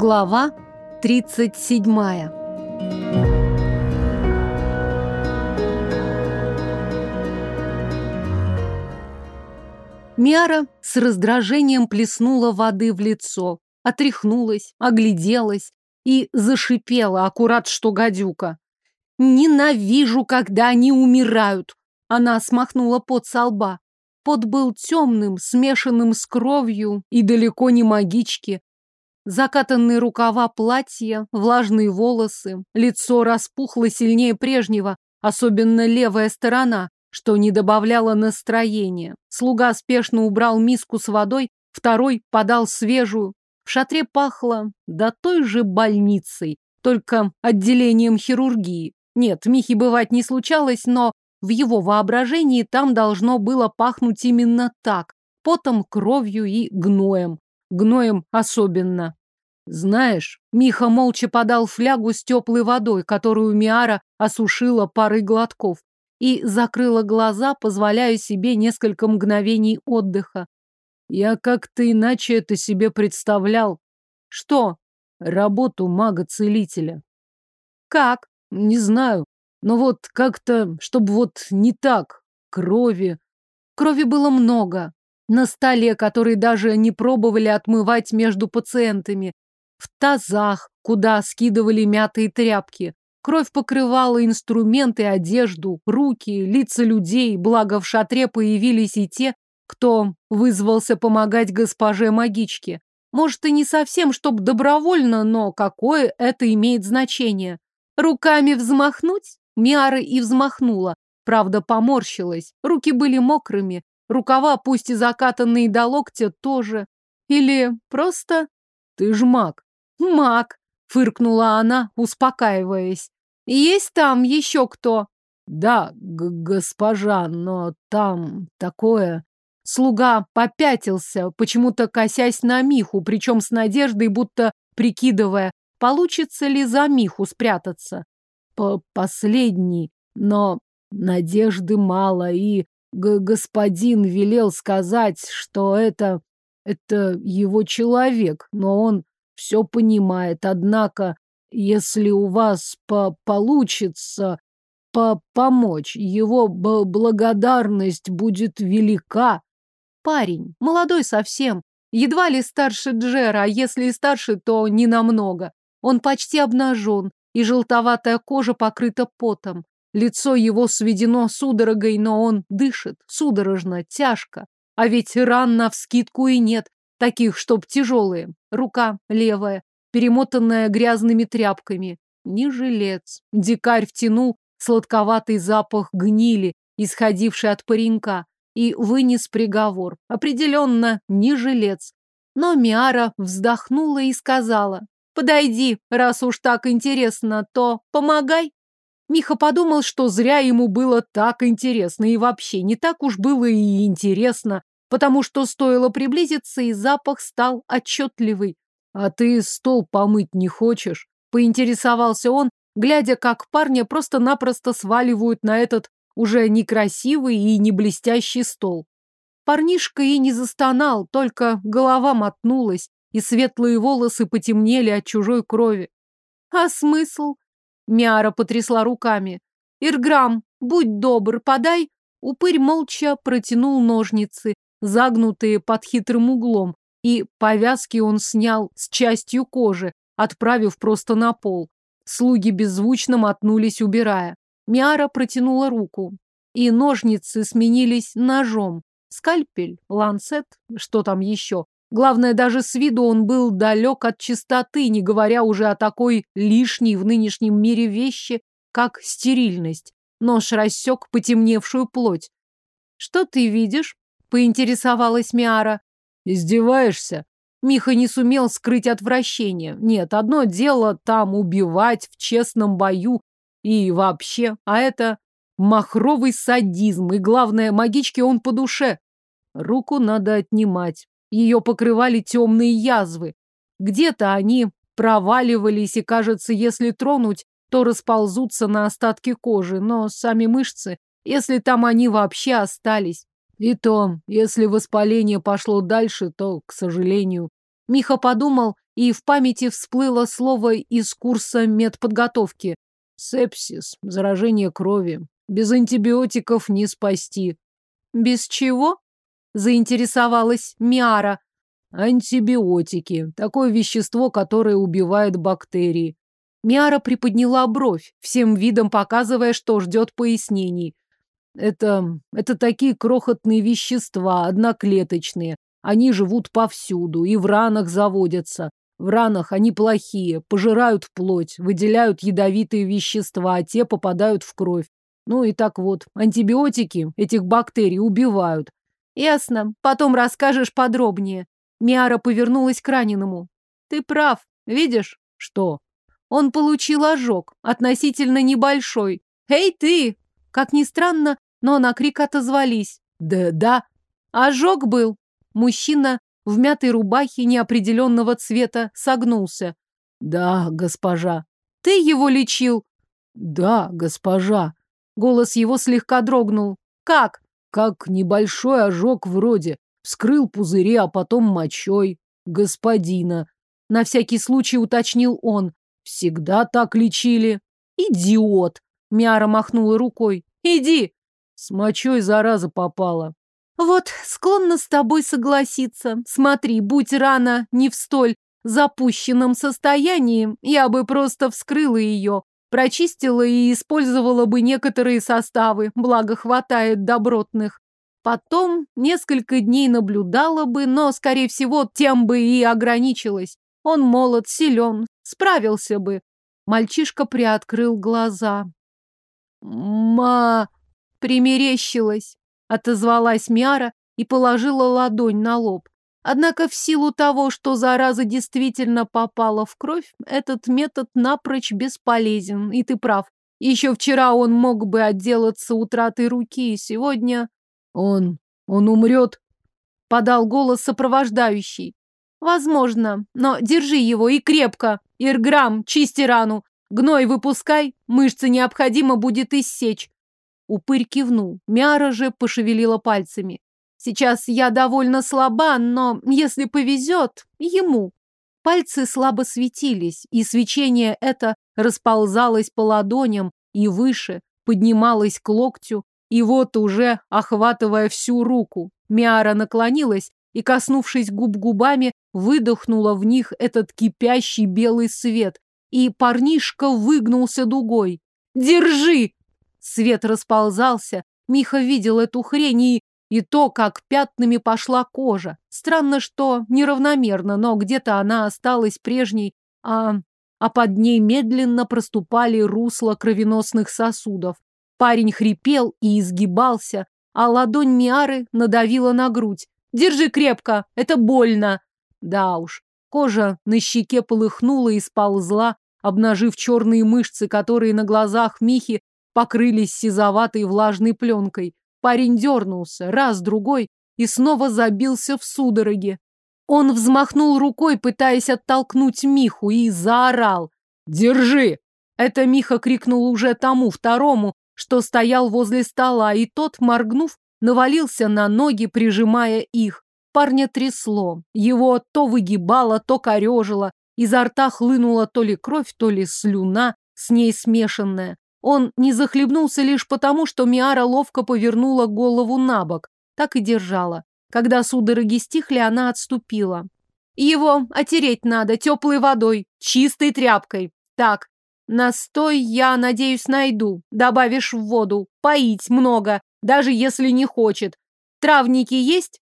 Глава 37 Миара с раздражением плеснула воды в лицо, отряхнулась, огляделась и зашипела, аккурат что гадюка. «Ненавижу, когда они умирают!» Она смахнула пот со лба. Пот был темным, смешанным с кровью и далеко не магички. Закатанные рукава платья, влажные волосы, лицо распухло сильнее прежнего, особенно левая сторона, что не добавляло настроения. Слуга спешно убрал миску с водой, второй подал свежую. В шатре пахло до той же больницей, только отделением хирургии. Нет, Михи бывать не случалось, но в его воображении там должно было пахнуть именно так, потом, кровью и гноем гноем особенно. Знаешь, Миха молча подал флягу с теплой водой, которую Миара осушила парой глотков, и закрыла глаза, позволяя себе несколько мгновений отдыха. Я как-то иначе это себе представлял. Что? Работу мага-целителя. Как? Не знаю. Но вот как-то, чтобы вот не так. Крови. Крови было много на столе, который даже не пробовали отмывать между пациентами, в тазах, куда скидывали мятые тряпки. Кровь покрывала инструменты, одежду, руки, лица людей, благо в шатре появились и те, кто вызвался помогать госпоже-магичке. Может, и не совсем, чтоб добровольно, но какое это имеет значение? Руками взмахнуть? Миара и взмахнула. Правда, поморщилась. Руки были мокрыми, Рукава, пусть и закатанные до локтя, тоже. Или просто... Ты ж маг. Маг, фыркнула она, успокаиваясь. Есть там еще кто? Да, госпожа, но там такое... Слуга попятился, почему-то косясь на Миху, причем с надеждой, будто прикидывая, получится ли за Миху спрятаться. По Последний, но надежды мало, и господин велел сказать, что это... это его человек, но он все понимает. Однако, если у вас по получится по помочь, его благодарность будет велика. Парень, молодой совсем, едва ли старше Джера, а если и старше, то не намного. Он почти обнажен, и желтоватая кожа покрыта потом. Лицо его сведено судорогой, но он дышит, судорожно, тяжко. А ведь ран навскидку и нет, таких, чтоб тяжелые. Рука левая, перемотанная грязными тряпками. Не жилец. Дикарь втянул сладковатый запах гнили, исходивший от паренька, и вынес приговор. Определенно, не жилец. Но Миара вздохнула и сказала, «Подойди, раз уж так интересно, то помогай». Миха подумал, что зря ему было так интересно, и вообще не так уж было и интересно, потому что стоило приблизиться, и запах стал отчетливый. «А ты стол помыть не хочешь?» — поинтересовался он, глядя, как парня просто-напросто сваливают на этот уже некрасивый и не блестящий стол. Парнишка и не застонал, только голова мотнулась, и светлые волосы потемнели от чужой крови. А смысл? Миара потрясла руками. «Ирграм, будь добр, подай!» Упырь молча протянул ножницы, загнутые под хитрым углом, и повязки он снял с частью кожи, отправив просто на пол. Слуги беззвучно мотнулись, убирая. Миара протянула руку, и ножницы сменились ножом. Скальпель, ланцет, что там еще. Главное, даже с виду он был далек от чистоты, не говоря уже о такой лишней в нынешнем мире вещи, как стерильность. Нож рассек потемневшую плоть. «Что ты видишь?» — поинтересовалась Миара. «Издеваешься?» Миха не сумел скрыть отвращение. Нет, одно дело там убивать в честном бою и вообще, а это махровый садизм, и главное, магичке он по душе. Руку надо отнимать, ее покрывали темные язвы. Где-то они проваливались, и, кажется, если тронуть, то расползутся на остатки кожи, но сами мышцы, если там они вообще остались. И то, если воспаление пошло дальше, то, к сожалению. Миха подумал и в памяти всплыло слово из курса медподготовки. Сепсис, заражение крови. Без антибиотиков не спасти. Без чего? Заинтересовалась Миара. Антибиотики. Такое вещество, которое убивает бактерии. Миара приподняла бровь, всем видом показывая, что ждет пояснений. Это... это такие крохотные вещества, одноклеточные. Они живут повсюду и в ранах заводятся. В ранах они плохие, пожирают плоть, выделяют ядовитые вещества, а те попадают в кровь. Ну и так вот, антибиотики этих бактерий убивают. Ясно, потом расскажешь подробнее. Миара повернулась к раненому. Ты прав, видишь? Что? Он получил ожог, относительно небольшой. Эй, ты! Как ни странно, но на крик отозвались. Да, да. Ожог был. Мужчина в мятой рубахе неопределенного цвета согнулся. Да, госпожа. Ты его лечил? Да, госпожа. Голос его слегка дрогнул. Как? Как небольшой ожог вроде. Вскрыл пузыри, а потом мочой. Господина. На всякий случай уточнил он. Всегда так лечили. Идиот. Мяра махнула рукой. Иди. С мочой зараза попала. Вот, склонна с тобой согласиться. Смотри, будь рано не в столь запущенном состоянии, я бы просто вскрыла ее, прочистила и использовала бы некоторые составы, благо хватает добротных. Потом несколько дней наблюдала бы, но, скорее всего, тем бы и ограничилась. Он молод, силен, справился бы. Мальчишка приоткрыл глаза. «Ма...» Примерещилась, отозвалась Мяра и положила ладонь на лоб. Однако в силу того, что зараза действительно попала в кровь, этот метод напрочь бесполезен, и ты прав. Еще вчера он мог бы отделаться утратой руки, и сегодня... Он... он умрет, подал голос сопровождающий. Возможно, но держи его и крепко. Ирграм, чисти рану. Гной выпускай, мышцы необходимо будет иссечь. Упырь кивнул. Мяра же пошевелила пальцами. Сейчас я довольно слаба, но если повезет, ему. Пальцы слабо светились, и свечение это расползалось по ладоням и выше, поднималось к локтю, и вот уже, охватывая всю руку, Миара наклонилась и, коснувшись губ губами, выдохнула в них этот кипящий белый свет, и парнишка выгнулся дугой. «Держи!» Свет расползался, Миха видел эту хрень и, и то, как пятнами пошла кожа. Странно, что неравномерно, но где-то она осталась прежней, а, а под ней медленно проступали русла кровеносных сосудов. Парень хрипел и изгибался, а ладонь Миары надавила на грудь. «Держи крепко, это больно!» Да уж, кожа на щеке полыхнула и сползла, обнажив черные мышцы, которые на глазах Михи покрылись сизоватой влажной пленкой. Парень дернулся, раз, другой, и снова забился в судороге. Он взмахнул рукой, пытаясь оттолкнуть Миху, и заорал. «Держи!» Это Миха крикнул уже тому, второму, что стоял возле стола, и тот, моргнув, навалился на ноги, прижимая их. Парня трясло. Его то выгибало, то корежило. Изо рта хлынула то ли кровь, то ли слюна, с ней смешанная. Он не захлебнулся лишь потому, что Миара ловко повернула голову на бок. Так и держала. Когда судороги стихли, она отступила. Его отереть надо теплой водой, чистой тряпкой. Так, настой я, надеюсь, найду. Добавишь в воду. Поить много, даже если не хочет. Травники есть?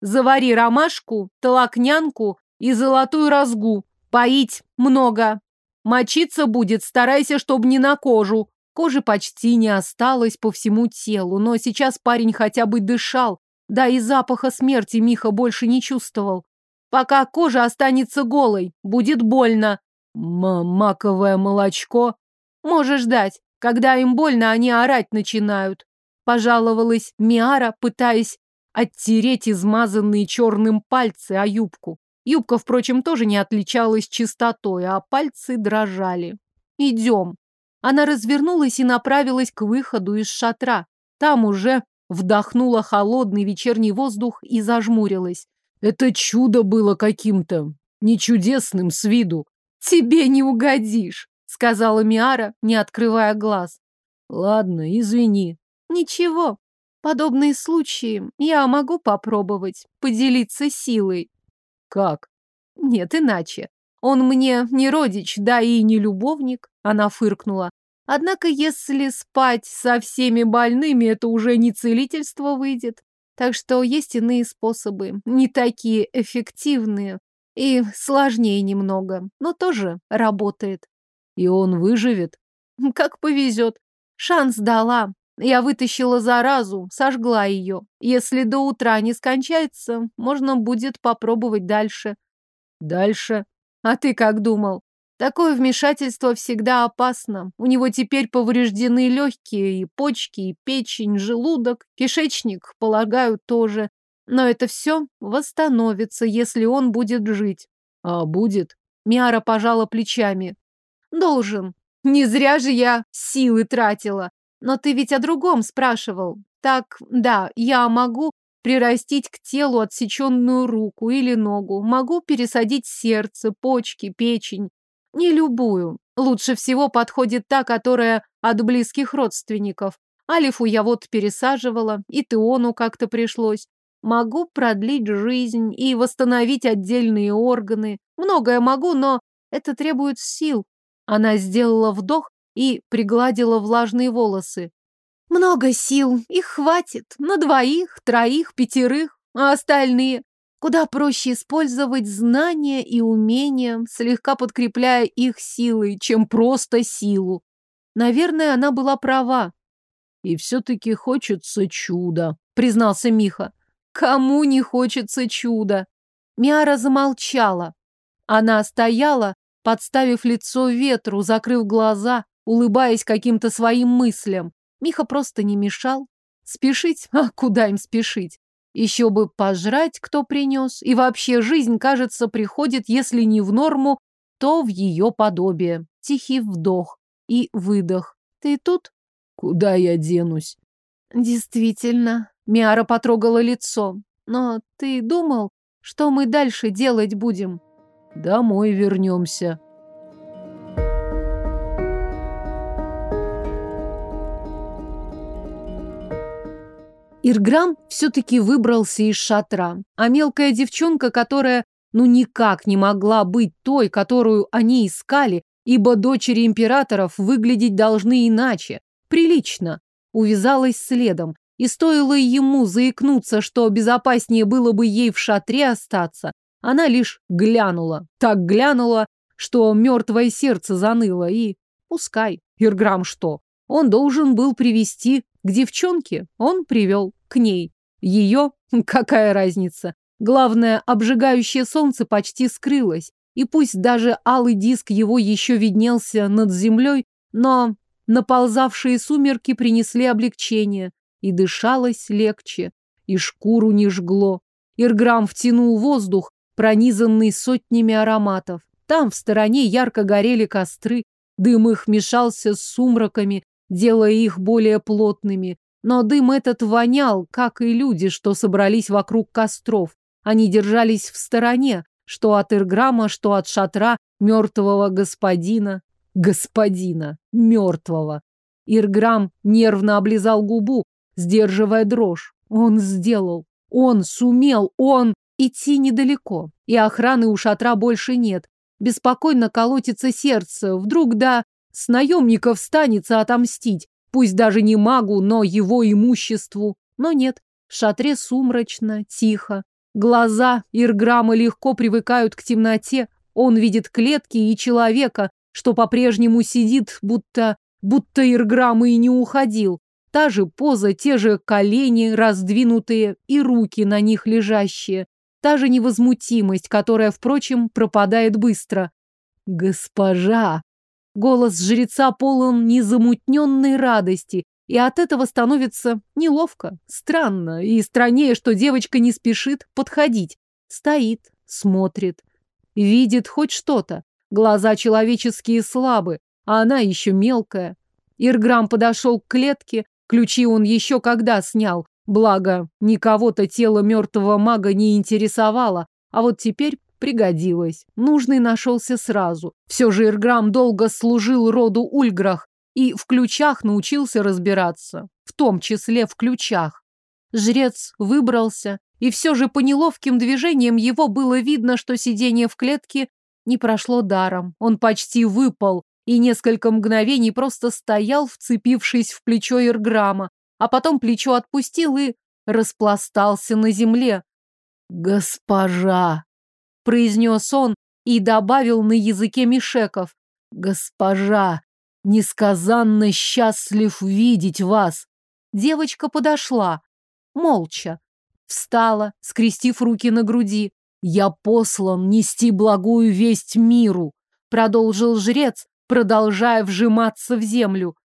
Завари ромашку, толокнянку и золотую разгу. Поить много. Мочиться будет, старайся, чтобы не на кожу. Кожи почти не осталось по всему телу, но сейчас парень хотя бы дышал. Да и запаха смерти Миха больше не чувствовал. Пока кожа останется голой, будет больно. М маковое молочко. Можешь дать. Когда им больно, они орать начинают. Пожаловалась Миара, пытаясь оттереть измазанные черным пальцы о юбку. Юбка, впрочем, тоже не отличалась чистотой, а пальцы дрожали. Идем. Она развернулась и направилась к выходу из шатра. Там уже вдохнула холодный вечерний воздух и зажмурилась. Это чудо было каким-то. не чудесным с виду. Тебе не угодишь, сказала Миара, не открывая глаз. Ладно, извини. Ничего. Подобные случаи я могу попробовать поделиться силой. Как? Нет, иначе. Он мне не родич, да и не любовник, она фыркнула. Однако, если спать со всеми больными, это уже не целительство выйдет. Так что есть иные способы, не такие эффективные и сложнее немного, но тоже работает. И он выживет? Как повезет. Шанс дала. Я вытащила заразу, сожгла ее. Если до утра не скончается, можно будет попробовать дальше. Дальше? А ты как думал? Такое вмешательство всегда опасно. У него теперь повреждены легкие, и почки, и печень, желудок, кишечник, полагаю, тоже. Но это все восстановится, если он будет жить. А будет? Миара пожала плечами. Должен. Не зря же я силы тратила. Но ты ведь о другом спрашивал. Так, да, я могу прирастить к телу отсеченную руку или ногу, могу пересадить сердце, почки, печень. Не любую. Лучше всего подходит та, которая от близких родственников. Алифу я вот пересаживала, и Теону как-то пришлось. Могу продлить жизнь и восстановить отдельные органы. Многое могу, но это требует сил. Она сделала вдох и пригладила влажные волосы. Много сил, их хватит на двоих, троих, пятерых, а остальные Куда проще использовать знания и умения, слегка подкрепляя их силой, чем просто силу. Наверное, она была права. И все-таки хочется чуда, признался Миха. Кому не хочется чуда? Миара замолчала. Она стояла, подставив лицо ветру, закрыв глаза, улыбаясь каким-то своим мыслям. Миха просто не мешал. Спешить? А куда им спешить? Еще бы пожрать, кто принес. И вообще жизнь, кажется, приходит, если не в норму, то в ее подобие. Тихий вдох и выдох. Ты тут? Куда я денусь? Действительно. Миара потрогала лицо. Но ты думал, что мы дальше делать будем? Домой вернемся. Ирграм все-таки выбрался из шатра, а мелкая девчонка, которая ну никак не могла быть той, которую они искали, ибо дочери императоров выглядеть должны иначе, прилично, увязалась следом, и стоило ему заикнуться, что безопаснее было бы ей в шатре остаться, она лишь глянула, так глянула, что мертвое сердце заныло, и пускай, Ирграм что, он должен был привести к девчонке он привел, к ней. Ее? Какая разница? Главное, обжигающее солнце почти скрылось, и пусть даже алый диск его еще виднелся над землей, но наползавшие сумерки принесли облегчение, и дышалось легче, и шкуру не жгло. Ирграм втянул воздух, пронизанный сотнями ароматов. Там в стороне ярко горели костры, дым их мешался с сумраками, делая их более плотными. Но дым этот вонял, как и люди, что собрались вокруг костров. Они держались в стороне, что от Ирграма, что от шатра мертвого господина. Господина. Мертвого. Ирграм нервно облизал губу, сдерживая дрожь. Он сделал. Он сумел. Он... Идти недалеко. И охраны у шатра больше нет. Беспокойно колотится сердце. Вдруг да с наемников станется отомстить, пусть даже не магу, но его имуществу. Но нет, в шатре сумрачно, тихо. Глаза Ирграма легко привыкают к темноте. Он видит клетки и человека, что по-прежнему сидит, будто... будто Ирграм и не уходил. Та же поза, те же колени раздвинутые и руки на них лежащие. Та же невозмутимость, которая, впрочем, пропадает быстро. «Госпожа!» Голос жреца полон незамутненной радости, и от этого становится неловко, странно и страннее, что девочка не спешит подходить. Стоит, смотрит, видит хоть что-то. Глаза человеческие слабы, а она еще мелкая. Ирграм подошел к клетке, ключи он еще когда снял, благо никого-то тело мертвого мага не интересовало, а вот теперь Пригодилось. Нужный нашелся сразу. Все же Ирграм долго служил роду Ульграх и в ключах научился разбираться. В том числе в ключах. Жрец выбрался, и все же по неловким движениям его было видно, что сидение в клетке не прошло даром. Он почти выпал и несколько мгновений просто стоял, вцепившись в плечо Ирграма, а потом плечо отпустил и распластался на земле. «Госпожа!» — произнес он и добавил на языке Мишеков. «Госпожа, несказанно счастлив видеть вас!» Девочка подошла, молча, встала, скрестив руки на груди. «Я послан нести благую весть миру», — продолжил жрец, продолжая вжиматься в землю.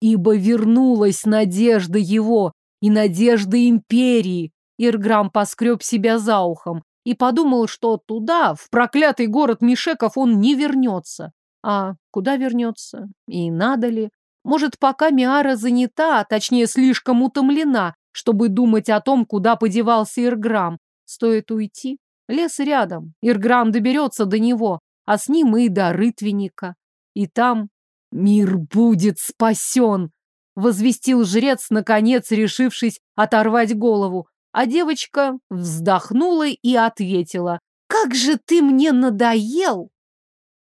«Ибо вернулась надежда его и надежда империи». Ирграм поскреб себя за ухом и подумал, что туда, в проклятый город Мишеков, он не вернется. А куда вернется? И надо ли? Может, пока Миара занята, а точнее слишком утомлена, чтобы думать о том, куда подевался Ирграм. Стоит уйти. Лес рядом. Ирграм доберется до него, а с ним и до рытвенника. И там мир будет спасен, возвестил жрец, наконец решившись оторвать голову. А девочка вздохнула и ответила. «Как же ты мне надоел!»